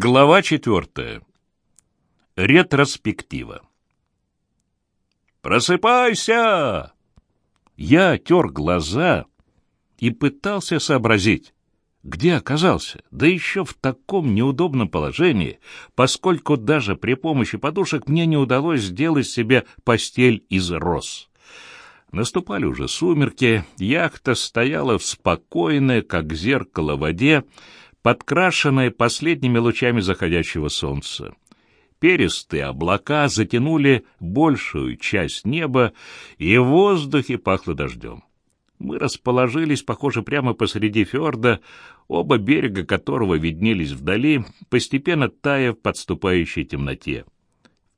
Глава четвертая. Ретроспектива. «Просыпайся!» Я тер глаза и пытался сообразить, где оказался, да еще в таком неудобном положении, поскольку даже при помощи подушек мне не удалось сделать себе постель из роз. Наступали уже сумерки, яхта стояла в спокойной, как зеркало, воде, подкрашенной последними лучами заходящего солнца. Перистые облака затянули большую часть неба, и в воздухе пахло дождем. Мы расположились, похоже, прямо посреди фьорда, оба берега которого виднелись вдали, постепенно тая в подступающей темноте.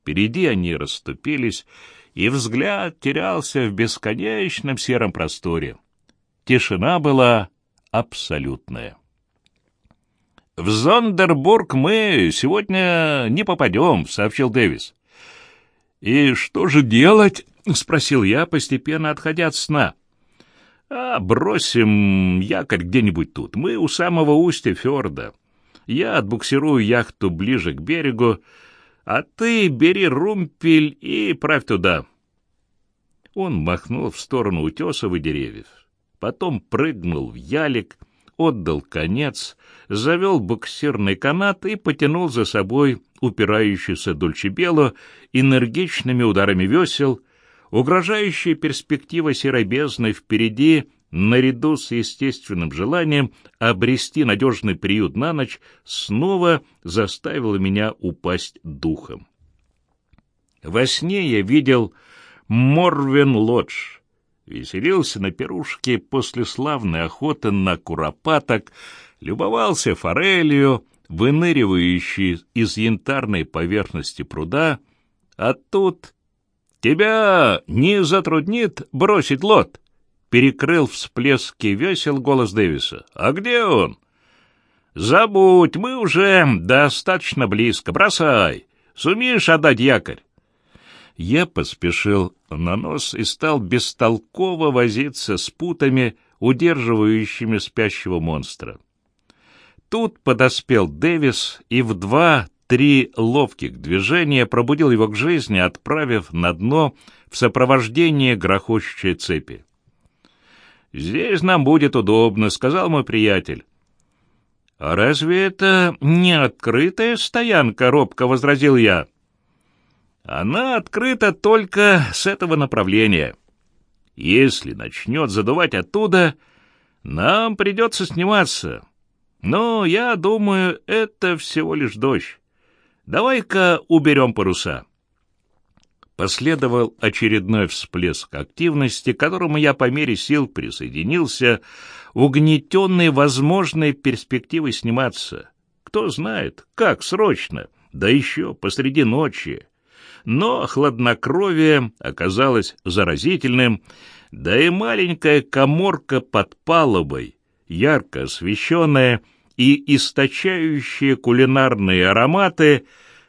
Впереди они расступились, и взгляд терялся в бесконечном сером просторе. Тишина была абсолютная. «В Зондербург мы сегодня не попадем», — сообщил Дэвис. «И что же делать?» — спросил я, постепенно отходя от сна. «А бросим якорь где-нибудь тут. Мы у самого устья фьорда. Я отбуксирую яхту ближе к берегу, а ты бери румпель и правь туда». Он махнул в сторону утесов и деревьев. Потом прыгнул в ялик — отдал конец, завел буксирный канат и потянул за собой упирающийся Дульчебело энергичными ударами весел, угрожающая перспектива серой впереди, наряду с естественным желанием обрести надежный приют на ночь, снова заставила меня упасть духом. Во сне я видел Морвен Лодж — веселился на пирушке после славной охоты на куропаток, любовался форелью, выныривающей из янтарной поверхности пруда, а тут «Тебя не затруднит бросить лот?» Перекрыл всплески весел голос Дэвиса. «А где он?» «Забудь, мы уже достаточно близко. Бросай. Сумеешь отдать якорь?» Я поспешил на нос и стал бестолково возиться с путами, удерживающими спящего монстра. Тут подоспел Дэвис и в два-три ловких движения пробудил его к жизни, отправив на дно в сопровождение грохочущей цепи. «Здесь нам будет удобно», — сказал мой приятель. «А разве это не открытая стоянка?» — робко возразил я. Она открыта только с этого направления. Если начнет задувать оттуда, нам придется сниматься. Но я думаю, это всего лишь дождь. Давай-ка уберем паруса. Последовал очередной всплеск активности, к которому я по мере сил присоединился, угнетенный возможной перспективой сниматься. Кто знает, как срочно, да еще посреди ночи но хладнокровие оказалось заразительным, да и маленькая коморка под палубой, ярко освещенная и источающая кулинарные ароматы,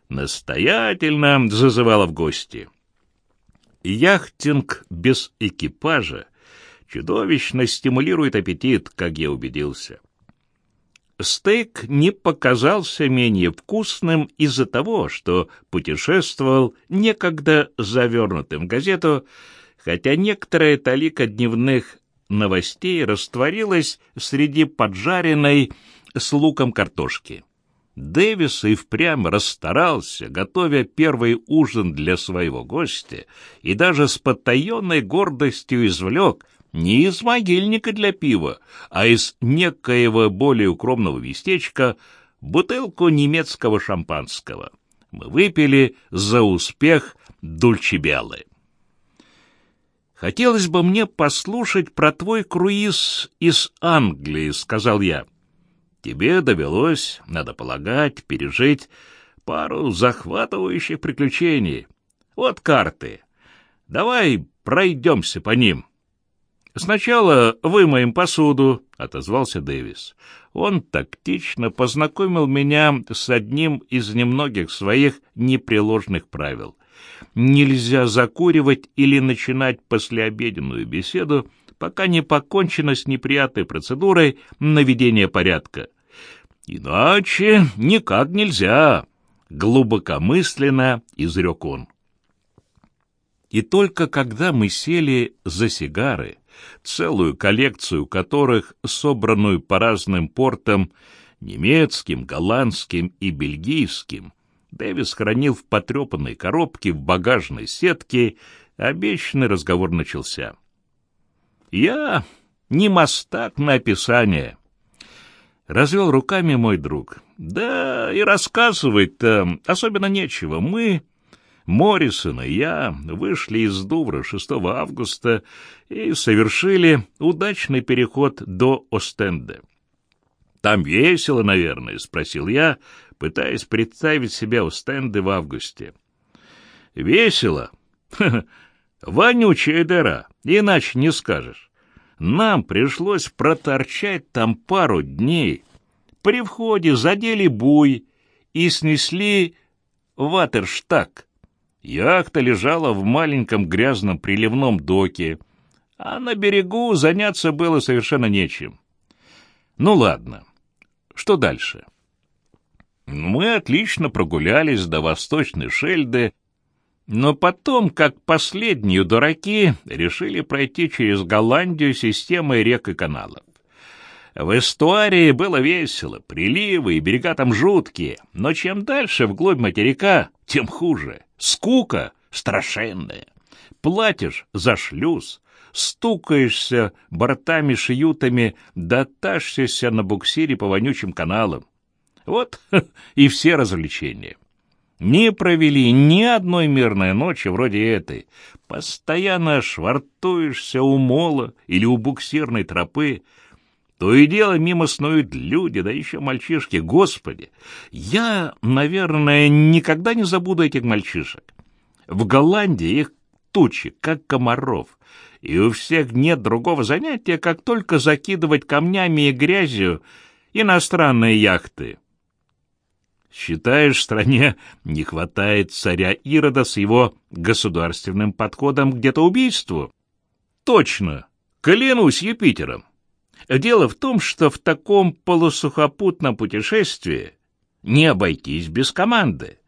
настоятельно зазывала в гости. Яхтинг без экипажа чудовищно стимулирует аппетит, как я убедился стейк не показался менее вкусным из-за того, что путешествовал некогда завернутым в газету, хотя некоторая талика дневных новостей растворилась среди поджаренной с луком картошки. Дэвис и впрямь расстарался, готовя первый ужин для своего гостя, и даже с потаенной гордостью извлек не из могильника для пива, а из некоего более укромного местечка бутылку немецкого шампанского. Мы выпили за успех Дульчебелы. «Хотелось бы мне послушать про твой круиз из Англии», — сказал я. «Тебе довелось, надо полагать, пережить пару захватывающих приключений. Вот карты. Давай пройдемся по ним». «Сначала вымоем посуду», — отозвался Дэвис. Он тактично познакомил меня с одним из немногих своих непреложных правил. Нельзя закуривать или начинать послеобеденную беседу, пока не покончено с неприятной процедурой наведения порядка. Иначе никак нельзя, глубокомысленно изрек он. И только когда мы сели за сигары, целую коллекцию которых, собранную по разным портам, немецким, голландским и бельгийским, Дэвис хранил в потрепанной коробке в багажной сетке, обещанный разговор начался. «Я не мастак на описание», — развел руками мой друг. «Да и рассказывать-то особенно нечего. Мы, Моррисон и я, вышли из Дувра 6 августа и совершили удачный переход до Остенде. «Там весело, наверное?» — спросил я, пытаясь представить себя у стенды в августе. «Весело? Вонючая дыра, иначе не скажешь. Нам пришлось проторчать там пару дней. При входе задели буй и снесли ватерштаг. Яхта лежала в маленьком грязном приливном доке, а на берегу заняться было совершенно нечем. Ну ладно, что дальше? Мы отлично прогулялись до восточной Шельды, но потом, как последние дураки, решили пройти через Голландию системой рек и каналов. В эстуарии было весело, приливы и берега там жуткие, но чем дальше вглубь материка, тем хуже. Скука страшенная. Платишь за шлюз, стукаешься бортами-шьютами, да тащишься на буксире по вонючим каналам. Вот и все развлечения. Не провели ни одной мирной ночи вроде этой. Постоянно швартуешься у мола или у буксирной тропы. То и дело мимо снуют люди, да еще мальчишки. Господи, я, наверное, никогда не забуду этих мальчишек. В Голландии их тучи, как комаров и у всех нет другого занятия, как только закидывать камнями и грязью иностранные яхты. Считаешь, стране не хватает царя Ирода с его государственным подходом к где-то убийству? Точно, клянусь Юпитером. Дело в том, что в таком полусухопутном путешествии не обойтись без команды.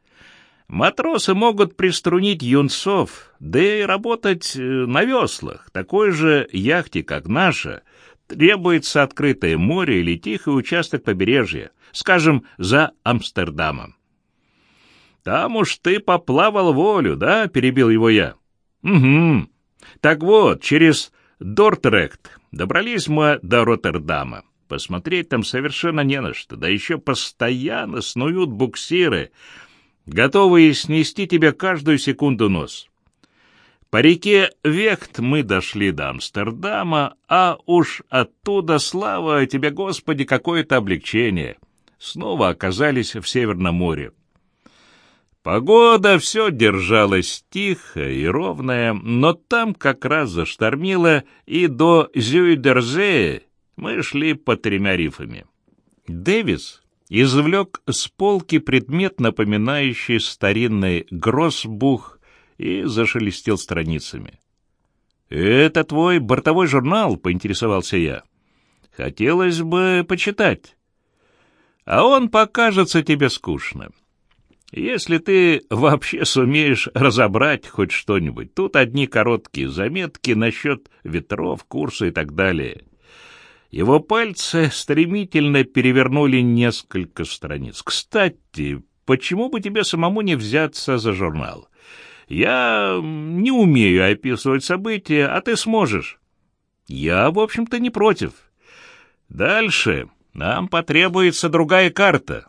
Матросы могут приструнить юнцов, да и работать э, на веслах. Такой же яхте, как наша, требуется открытое море или тихий участок побережья, скажем, за Амстердамом. «Там уж ты поплавал волю, да?» — перебил его я. «Угу. Так вот, через Дортрект добрались мы до Роттердама. Посмотреть там совершенно не на что, да еще постоянно снуют буксиры — готовые снести тебе каждую секунду нос. По реке Вехт мы дошли до Амстердама, а уж оттуда, слава тебе, Господи, какое-то облегчение. Снова оказались в Северном море. Погода все держалась тихо и ровная, но там как раз заштормило, и до Зюйдерзее мы шли по тремя рифами. Дэвис извлек с полки предмет, напоминающий старинный гроссбух, и зашелестел страницами. «Это твой бортовой журнал?» — поинтересовался я. «Хотелось бы почитать. А он покажется тебе скучным. Если ты вообще сумеешь разобрать хоть что-нибудь, тут одни короткие заметки насчет ветров, курса и так далее». Его пальцы стремительно перевернули несколько страниц. «Кстати, почему бы тебе самому не взяться за журнал? Я не умею описывать события, а ты сможешь». «Я, в общем-то, не против. Дальше нам потребуется другая карта».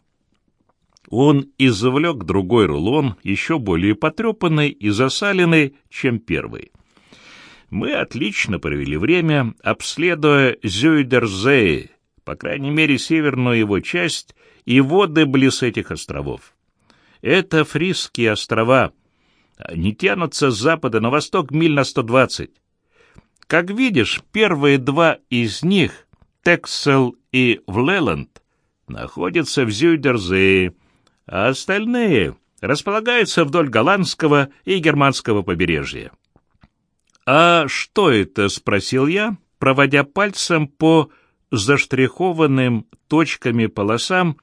Он извлек другой рулон, еще более потрепанный и засаленный, чем первый. Мы отлично провели время, обследуя Зюйдерзей, по крайней мере, северную его часть и воды близ этих островов. Это Фрисские острова. Они тянутся с запада на восток миль на 120. Как видишь, первые два из них, Тексел и Влеланд, находятся в Зюйдерзее, а остальные располагаются вдоль голландского и германского побережья. «А что это?» — спросил я, проводя пальцем по заштрихованным точками полосам,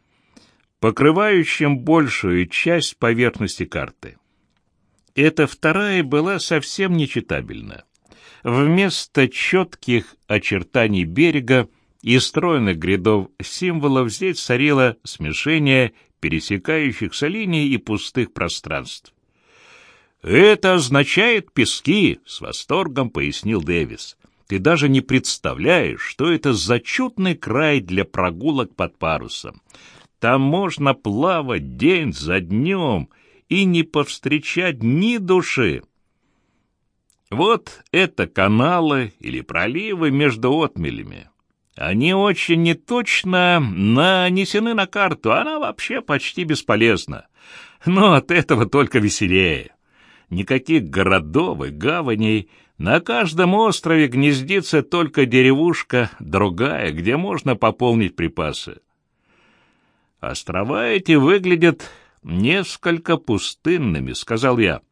покрывающим большую часть поверхности карты. Эта вторая была совсем нечитабельна. Вместо четких очертаний берега и стройных грядов символов здесь царило смешение пересекающихся линий и пустых пространств. «Это означает пески», — с восторгом пояснил Дэвис. «Ты даже не представляешь, что это за чудный край для прогулок под парусом. Там можно плавать день за днем и не повстречать ни души». Вот это каналы или проливы между отмелями. Они очень неточно нанесены на карту, она вообще почти бесполезна. Но от этого только веселее. Никаких городов и гаваней, на каждом острове гнездится только деревушка, другая, где можно пополнить припасы. Острова эти выглядят несколько пустынными, сказал я.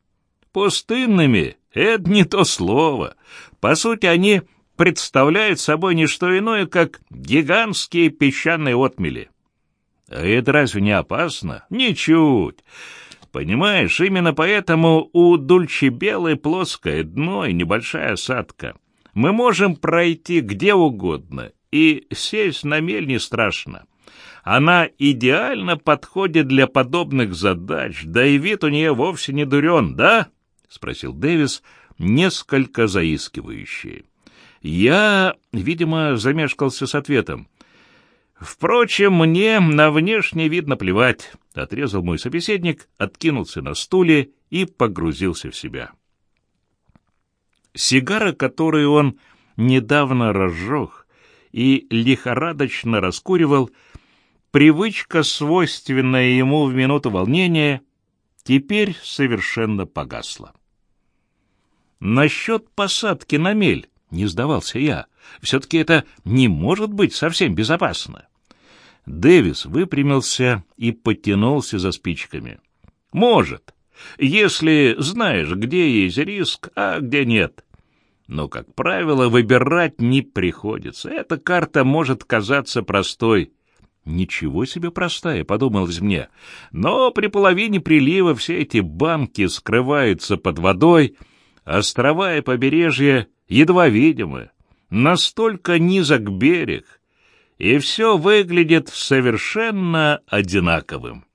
Пустынными — это не то слово. По сути, они представляют собой не что иное, как гигантские песчаные отмели. А это разве не опасно? Ничуть. Понимаешь, именно поэтому у Дульчебелы плоское дно и небольшая осадка. Мы можем пройти где угодно, и сесть на мель не страшно. Она идеально подходит для подобных задач, да и вид у нее вовсе не дурен, да? — спросил Дэвис, несколько заискивающий. Я, видимо, замешкался с ответом. Впрочем, мне на внешний вид наплевать, — отрезал мой собеседник, откинулся на стуле и погрузился в себя. Сигара, которую он недавно разжег и лихорадочно раскуривал, привычка, свойственная ему в минуту волнения, теперь совершенно погасла. Насчет посадки на мель не сдавался я. Все-таки это не может быть совсем безопасно. Дэвис выпрямился и подтянулся за спичками. «Может, если знаешь, где есть риск, а где нет. Но, как правило, выбирать не приходится. Эта карта может казаться простой». «Ничего себе простая», — подумалось мне. «Но при половине прилива все эти банки скрываются под водой, острова и побережья едва видимы, настолько низок берег, и все выглядит совершенно одинаковым.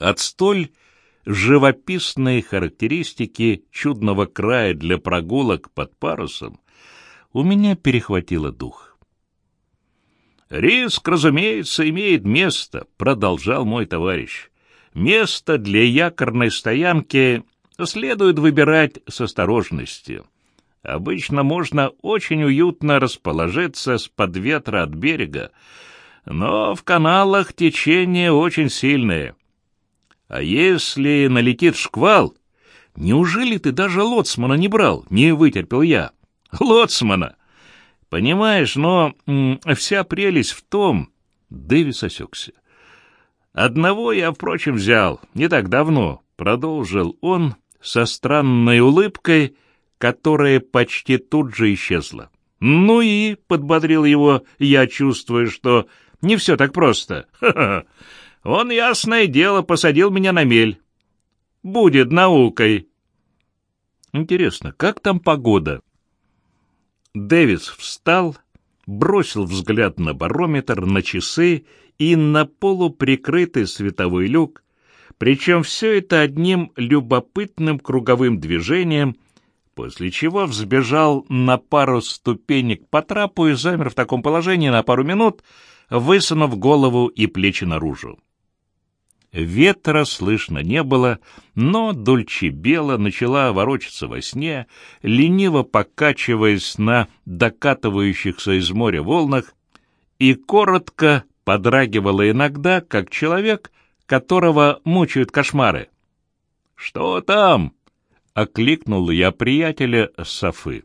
От столь живописной характеристики чудного края для прогулок под парусом у меня перехватило дух. «Риск, разумеется, имеет место», — продолжал мой товарищ. «Место для якорной стоянки следует выбирать с осторожностью. Обычно можно очень уютно расположиться с-под ветра от берега, но в каналах течение очень сильное. А если налетит шквал, неужели ты даже лоцмана не брал? Не вытерпел я. Лоцмана! Понимаешь, но вся прелесть в том... Дэвис осекся. Одного я, впрочем, взял не так давно, продолжил он со странной улыбкой, которая почти тут же исчезла. «Ну и», — подбодрил его, я чувствую, что не все так просто. Он, ясное дело, посадил меня на мель. Будет наукой. Интересно, как там погода? Дэвис встал, бросил взгляд на барометр, на часы и на полуприкрытый световой люк, причем все это одним любопытным круговым движением — после чего взбежал на пару ступенек по трапу и замер в таком положении на пару минут, высунув голову и плечи наружу. Ветра слышно не было, но Дульчебела начала ворочаться во сне, лениво покачиваясь на докатывающихся из моря волнах, и коротко подрагивала иногда, как человек, которого мучают кошмары. «Что там?» Окликнул я приятеля Софы.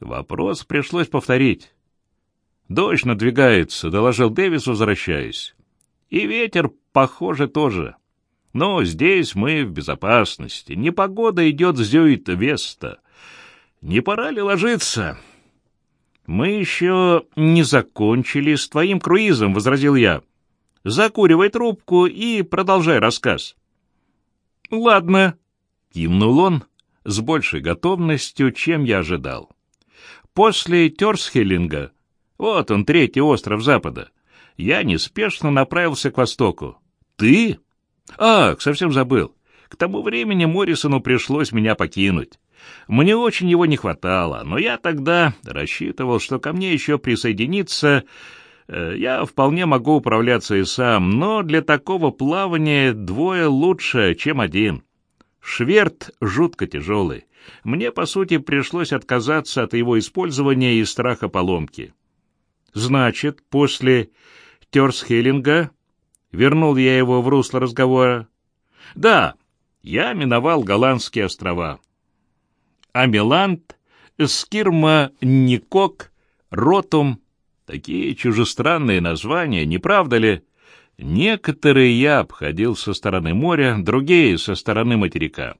Вопрос пришлось повторить. «Дождь надвигается», — доложил Дэвис, возвращаясь. «И ветер, похоже, тоже. Но здесь мы в безопасности. Непогода идет с Зюит-Веста. Не пора ли ложиться?» «Мы еще не закончили с твоим круизом», — возразил я. «Закуривай трубку и продолжай рассказ». «Ладно», — кивнул он с большей готовностью, чем я ожидал. После Терсхеллинга, вот он, третий остров Запада, я неспешно направился к востоку. «Ты?» «Ах, совсем забыл. К тому времени Моррисону пришлось меня покинуть. Мне очень его не хватало, но я тогда рассчитывал, что ко мне еще присоединится... Э, я вполне могу управляться и сам, но для такого плавания двое лучше, чем один. Шверт жутко тяжелый. Мне, по сути, пришлось отказаться от его использования из страха поломки. Значит, после Терсхеллинга вернул я его в русло разговора. Да, я миновал Голландские острова. Амилант, Скирма, Никок, Ротум — такие чужестранные названия, не правда ли? Некоторые я обходил со стороны моря, другие — со стороны материка.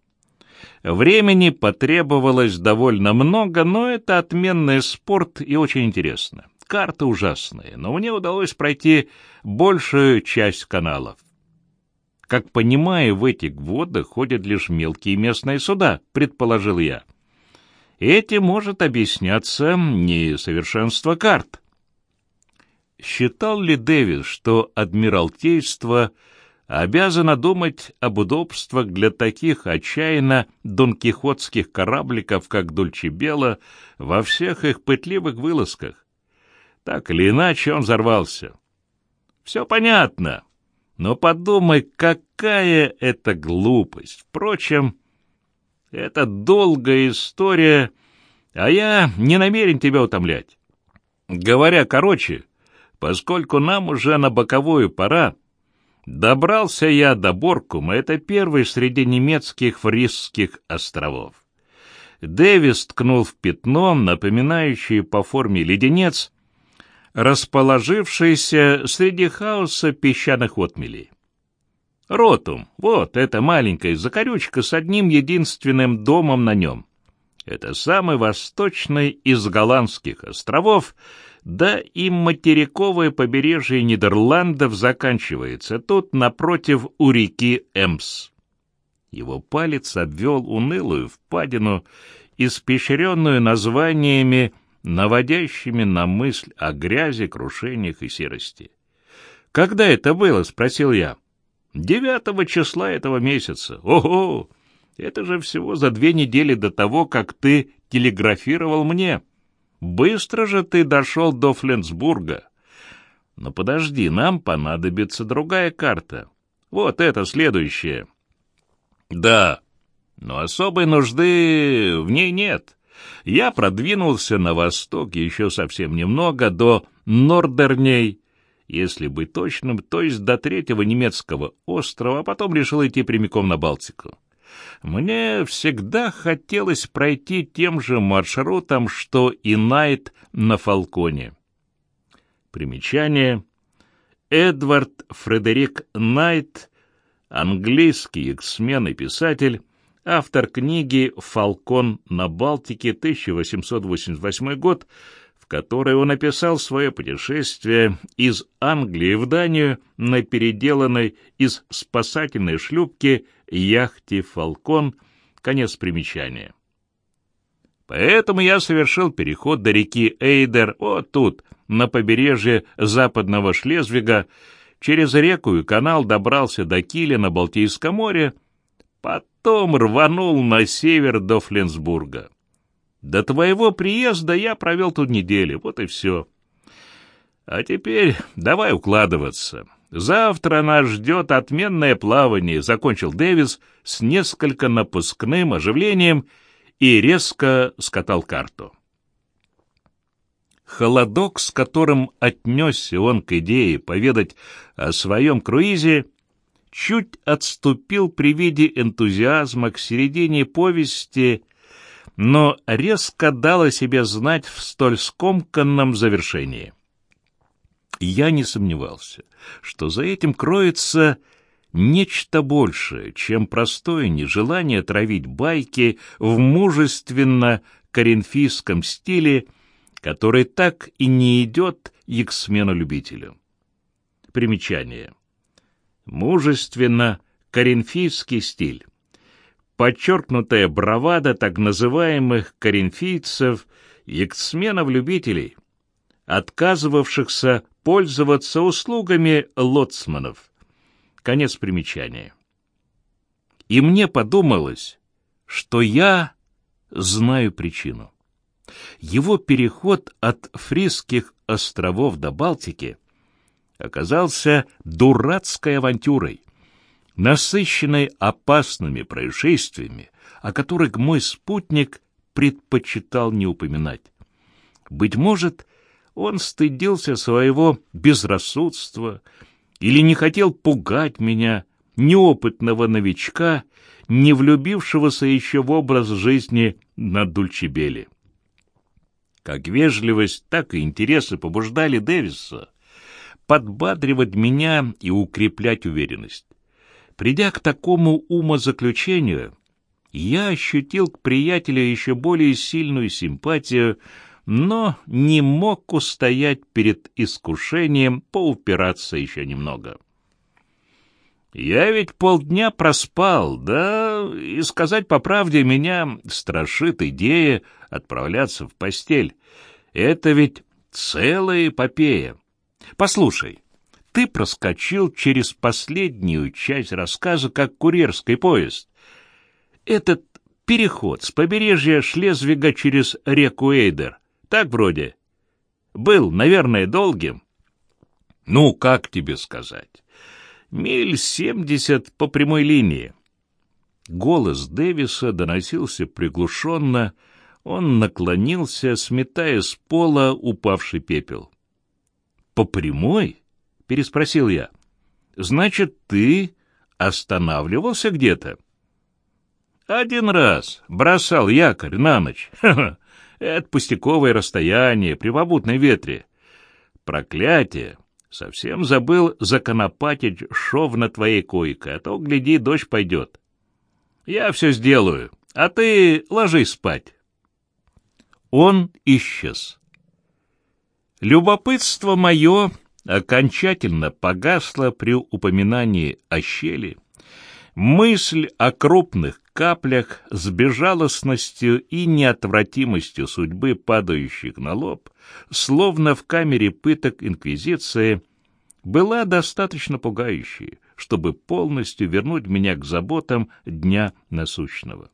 Времени потребовалось довольно много, но это отменный спорт и очень интересно. Карты ужасные, но мне удалось пройти большую часть каналов. Как понимаю, в этих водах ходят лишь мелкие местные суда, предположил я. Этим может объясняться несовершенство карт. Считал ли Дэвис, что Адмиралтейство обязано думать об удобствах для таких отчаянно донкихотских корабликов, как Дульчебела, во всех их пытливых вылазках? Так или иначе он взорвался. Все понятно, но подумай, какая это глупость. Впрочем, это долгая история, а я не намерен тебя утомлять. Говоря короче, поскольку нам уже на боковую пора, добрался я до Боркума, это первый среди немецких Фрисских островов. Дэвис ткнул в пятно, напоминающее по форме леденец, расположившийся среди хаоса песчаных отмелей. Ротум, вот эта маленькая закорючка с одним единственным домом на нем. Это самый восточный из голландских островов, да и материковое побережье Нидерландов заканчивается тут, напротив, у реки Эмс. Его палец обвел унылую впадину, испещренную названиями, наводящими на мысль о грязи, крушениях и серости. «Когда это было?» — спросил я. Девятого числа этого месяца. Ого! Это же всего за две недели до того, как ты телеграфировал мне. Быстро же ты дошел до Фленсбурга. Но подожди, нам понадобится другая карта. Вот это следующая. Да, но особой нужды в ней нет. Я продвинулся на восток еще совсем немного, до Нордерней, если быть точным, то есть до третьего немецкого острова, а потом решил идти прямиком на Балтику. Мне всегда хотелось пройти тем же маршрутом, что и Найт на Фалконе. Примечание. Эдвард Фредерик Найт, английский эксмен и писатель, автор книги «Фалкон на Балтике», 1888 год, которой он описал свое путешествие из Англии в Данию на переделанной из спасательной шлюпки яхте «Фалкон», конец примечания. Поэтому я совершил переход до реки Эйдер, вот тут, на побережье западного Шлезвига, через реку и канал добрался до Киля на Балтийском море, потом рванул на север до Фленсбурга. До твоего приезда я провел тут неделю, вот и все. А теперь давай укладываться. Завтра нас ждет отменное плавание, — закончил Дэвис с несколько напускным оживлением и резко скатал карту. Холодок, с которым отнесся он к идее поведать о своем круизе, чуть отступил при виде энтузиазма к середине повести но резко дала себе знать в столь скомканном завершении. Я не сомневался, что за этим кроется нечто большее, чем простое нежелание травить байки в мужественно коринфийском стиле который так и не идет и к смену-любителю. Примечание. Мужественно коринфийский стиль. Подчеркнутая бравада так называемых коринфийцев и иксменов-любителей, отказывавшихся пользоваться услугами лоцманов. Конец примечания. И мне подумалось, что я знаю причину. Его переход от Фрисских островов до Балтики оказался дурацкой авантюрой, насыщенной опасными происшествиями, о которых мой спутник предпочитал не упоминать. Быть может, он стыдился своего безрассудства или не хотел пугать меня, неопытного новичка, не влюбившегося еще в образ жизни на Дульчебеле. Как вежливость, так и интересы побуждали Дэвиса подбадривать меня и укреплять уверенность. Придя к такому умозаключению, я ощутил к приятелю еще более сильную симпатию, но не мог устоять перед искушением поупираться еще немного. Я ведь полдня проспал, да, и сказать по правде, меня страшит идея отправляться в постель. Это ведь целая эпопея. Послушай, ты проскочил через последнюю часть рассказа, как курьерский поезд. Этот переход с побережья Шлезвига через реку Эйдер, так вроде, был, наверное, долгим. Ну, как тебе сказать? Миль семьдесят по прямой линии. Голос Дэвиса доносился приглушенно, он наклонился, сметая с пола упавший пепел. «По прямой?» — переспросил я. «Значит, ты останавливался где-то?» «Один раз бросал якорь на ночь. Ха -ха. Это пустяковое расстояние при попутной ветре. Проклятие! Совсем забыл законопатить шов на твоей койке, а то, гляди, дождь пойдет. Я все сделаю, а ты ложись спать». Он исчез. Любопытство мое окончательно погасло при упоминании о щели. Мысль о крупных каплях с безжалостностью и неотвратимостью судьбы, падающих на лоб, словно в камере пыток Инквизиции, была достаточно пугающей, чтобы полностью вернуть меня к заботам дня насущного.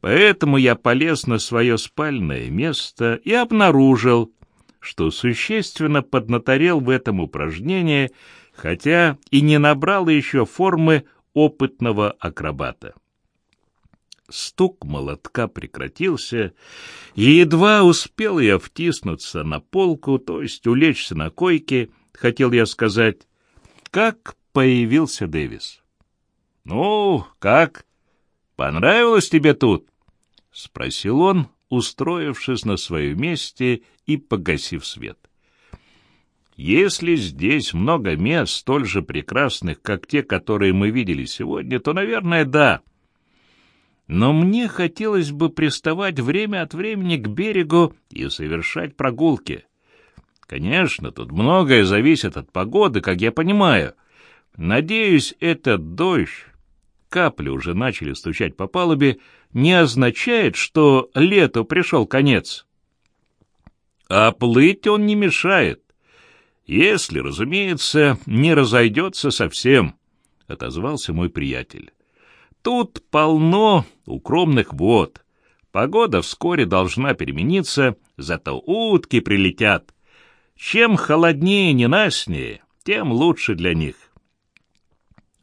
Поэтому я полез на свое спальное место и обнаружил, что существенно поднаторел в этом упражнении, хотя и не набрал еще формы опытного акробата. Стук молотка прекратился, и едва успел я втиснуться на полку, то есть улечься на койке, хотел я сказать, как появился Дэвис. «Ну, как?» «Понравилось тебе тут?» — спросил он, устроившись на своем месте и погасив свет. «Если здесь много мест столь же прекрасных, как те, которые мы видели сегодня, то, наверное, да. Но мне хотелось бы приставать время от времени к берегу и совершать прогулки. Конечно, тут многое зависит от погоды, как я понимаю. Надеюсь, этот дождь капли уже начали стучать по палубе, не означает, что лету пришел конец. А плыть он не мешает, если, разумеется, не разойдется совсем, — отозвался мой приятель. Тут полно укромных вод. Погода вскоре должна перемениться, зато утки прилетят. Чем холоднее ненастнее, тем лучше для них.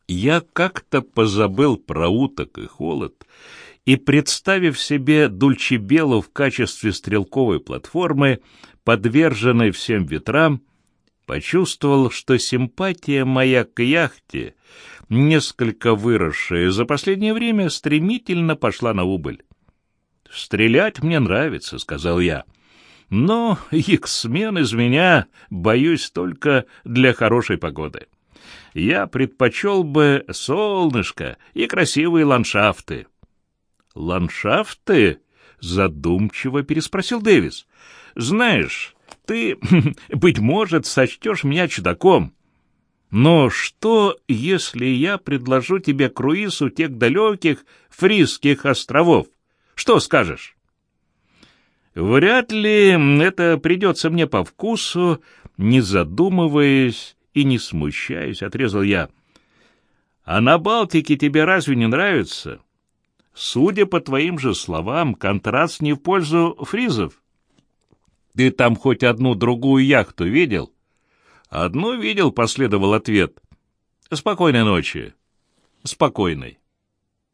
Я как-то позабыл про уток и холод, и, представив себе Дульчебелу в качестве стрелковой платформы, подверженной всем ветрам, почувствовал, что симпатия моя к яхте, несколько выросшая за последнее время, стремительно пошла на убыль. «Стрелять мне нравится», — сказал я. «Но иксмен из меня, боюсь, только для хорошей погоды» я предпочел бы солнышко и красивые ландшафты. «Ландшафты?» — задумчиво переспросил Дэвис. Знаешь, ты, быть может, сочтешь меня чудаком. Но что, если я предложу тебе круиз у тех далеких Фрисских островов? Что скажешь? Вряд ли это придется мне по вкусу, не задумываясь и не смущаясь, отрезал я. А на Балтике тебе разве не нравится? Судя по твоим же словам, контраст не в пользу фризов. Ты там хоть одну другую яхту видел? Одну видел, последовал ответ. Спокойной ночи. Спокойной.